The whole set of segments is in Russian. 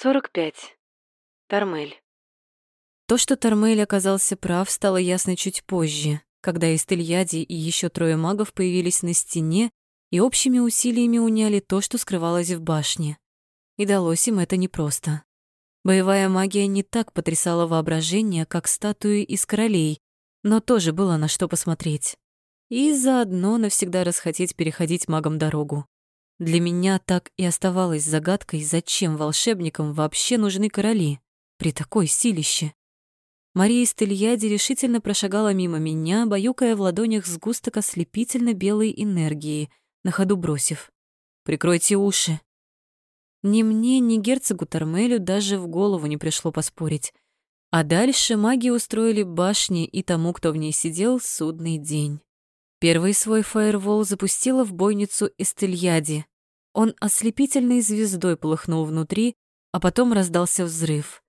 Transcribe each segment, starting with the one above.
45. Тормель. То, что Тормель оказался прав, стало ясно чуть позже, когда Истельяди и еще трое магов появились на стене и общими усилиями уняли то, что скрывалось в башне. И далось им это непросто. Боевая магия не так потрясала воображение, как статуи из королей, но тоже было на что посмотреть. И заодно навсегда расхотеть переходить магам дорогу. Для меня так и оставалось загадкой, зачем волшебникам вообще нужны короли при такой силище. Мария Стельяди решительно прошагала мимо меня, баюкая в ладонях сгусток ослепительно белой энергии, на ходу бросив. «Прикройте уши». Ни мне, ни герцогу Тормелю даже в голову не пришло поспорить. А дальше маги устроили башни и тому, кто в ней сидел, судный день. Первый свой фаервол запустила в бойницу Эстельяди. Он ослепительной звездой полыхнул внутри, а потом раздался взрыв.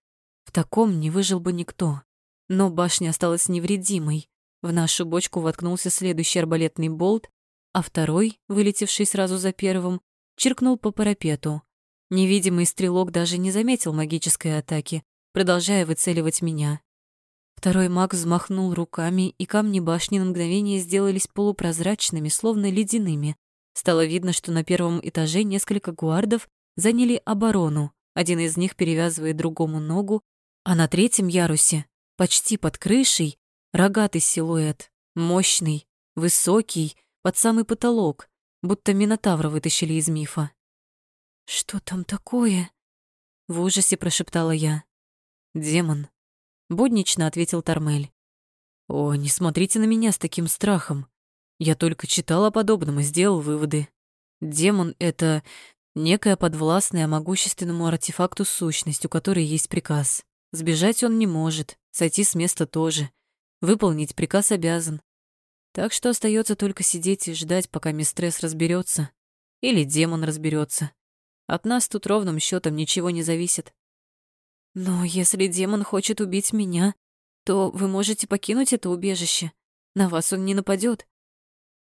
В таком не выжил бы никто. Но башня осталась невредимой. В нашу бочку воткнулся следующий арбалетный болт, а второй, вылетевший сразу за первым, чиркнул по парапету. Невидимый стрелок даже не заметил магической атаки, продолжая выцеливать меня. Второй маг взмахнул руками, и камни башни на мгновение сделались полупрозрачными, словно ледяными. Стало видно, что на первом этаже несколько гуардов заняли оборону, один из них перевязывает другому ногу, а на третьем ярусе, почти под крышей, рогатый силуэт, мощный, высокий, под самый потолок, будто Минотавра вытащили из мифа. «Что там такое?» — в ужасе прошептала я. «Демон», буднично ответил Тормель. О, не смотрите на меня с таким страхом. Я только читал о подобном и сделал выводы. Демон — это некая подвластная могущественному артефакту сущность, у которой есть приказ. Сбежать он не может, сойти с места тоже. Выполнить приказ обязан. Так что остается только сидеть и ждать, пока мистресс разберется, Или демон разберется. От нас тут ровным счетом ничего не зависит. Но если демон хочет убить меня, то вы можете покинуть это убежище. На вас он не нападет.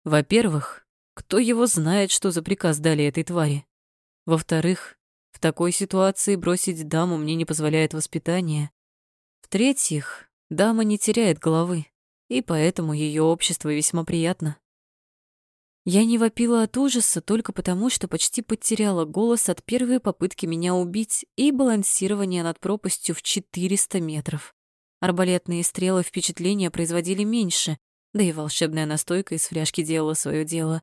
Во-первых, кто его знает, что за приказ дали этой твари? Во-вторых, в такой ситуации бросить даму мне не позволяет воспитание. В-третьих, дама не теряет головы, и поэтому ее общество весьма приятно. Я не вопила от ужаса только потому, что почти потеряла голос от первой попытки меня убить и балансирования над пропастью в 400 метров. Арбалетные стрелы впечатления производили меньше, да и волшебная настойка из фляжки делала свое дело.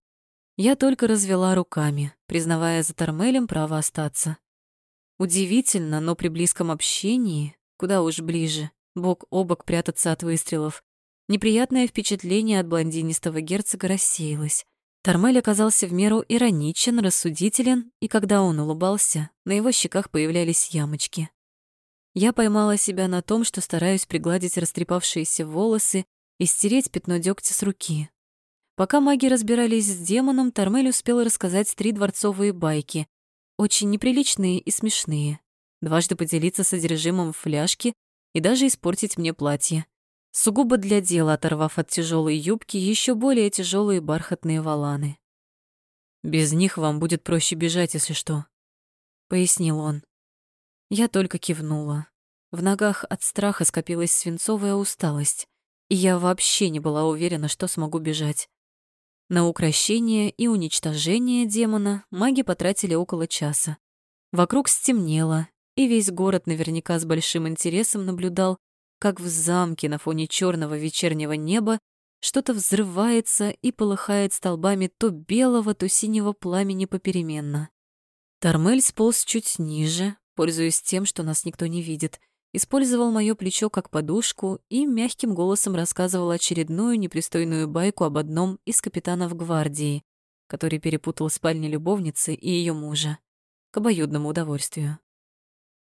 Я только развела руками, признавая за Тормелем право остаться. Удивительно, но при близком общении, куда уж ближе, бок о бок прятаться от выстрелов, неприятное впечатление от блондинистого герцога рассеялось. Тормель оказался в меру ироничен, рассудителен, и когда он улыбался, на его щеках появлялись ямочки. Я поймала себя на том, что стараюсь пригладить растрепавшиеся волосы и стереть пятно дёгтя с руки. Пока маги разбирались с демоном, Тормель успел рассказать три дворцовые байки, очень неприличные и смешные, дважды поделиться содержимым фляжки и даже испортить мне платье. Сугубо для дела, оторвав от тяжелой юбки еще более тяжелые бархатные воланы. «Без них вам будет проще бежать, если что», — пояснил он. Я только кивнула. В ногах от страха скопилась свинцовая усталость, и я вообще не была уверена, что смогу бежать. На укрощение и уничтожение демона маги потратили около часа. Вокруг стемнело, и весь город наверняка с большим интересом наблюдал, как в замке на фоне черного вечернего неба что-то взрывается и полыхает столбами то белого, то синего пламени попеременно. Тормель сполз чуть ниже, пользуясь тем, что нас никто не видит, использовал моё плечо как подушку и мягким голосом рассказывал очередную непристойную байку об одном из капитанов гвардии, который перепутал спальни любовницы и ее мужа, к обоюдному удовольствию.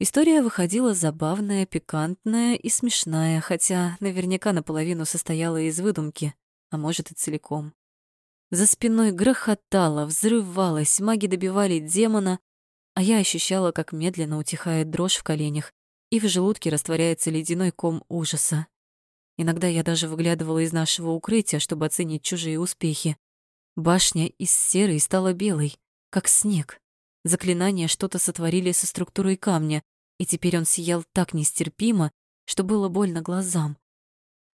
История выходила забавная, пикантная и смешная, хотя наверняка наполовину состояла из выдумки, а может и целиком. За спиной грохотало, взрывалось, маги добивали демона, а я ощущала, как медленно утихает дрожь в коленях и в желудке растворяется ледяной ком ужаса. Иногда я даже выглядывала из нашего укрытия, чтобы оценить чужие успехи. Башня из серой стала белой, как снег. Заклинания что-то сотворили со структурой камня, и теперь он сиял так нестерпимо, что было больно глазам.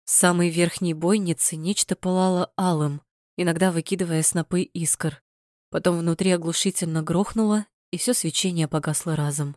С самой верхней бойницы нечто пылало алым, иногда выкидывая снопы искр. Потом внутри оглушительно грохнуло, и все свечение погасло разом.